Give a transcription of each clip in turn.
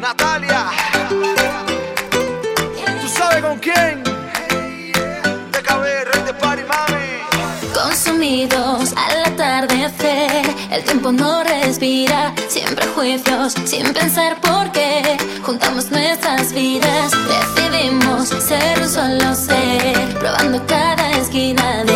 Natalia. ¿Tú sabes con quién? TKB, de Party, mami. Consumidos al atardecer, el tiempo no respira. Siempre juicios, sin pensar por qué. Juntamos nuestras vidas, decidimos ser un solo ser, probando cada esquina de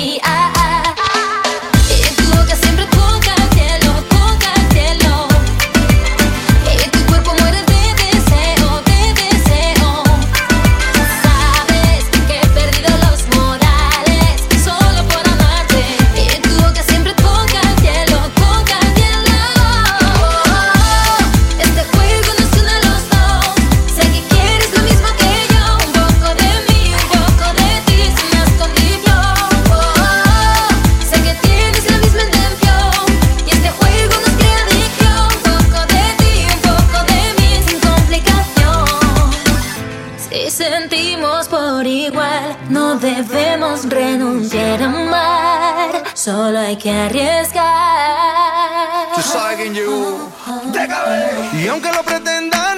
me. I Si sentimos por igual, no debemos renunciar a amar, solo hay que arriesgar. Tú sabes. Y aunque lo pretendas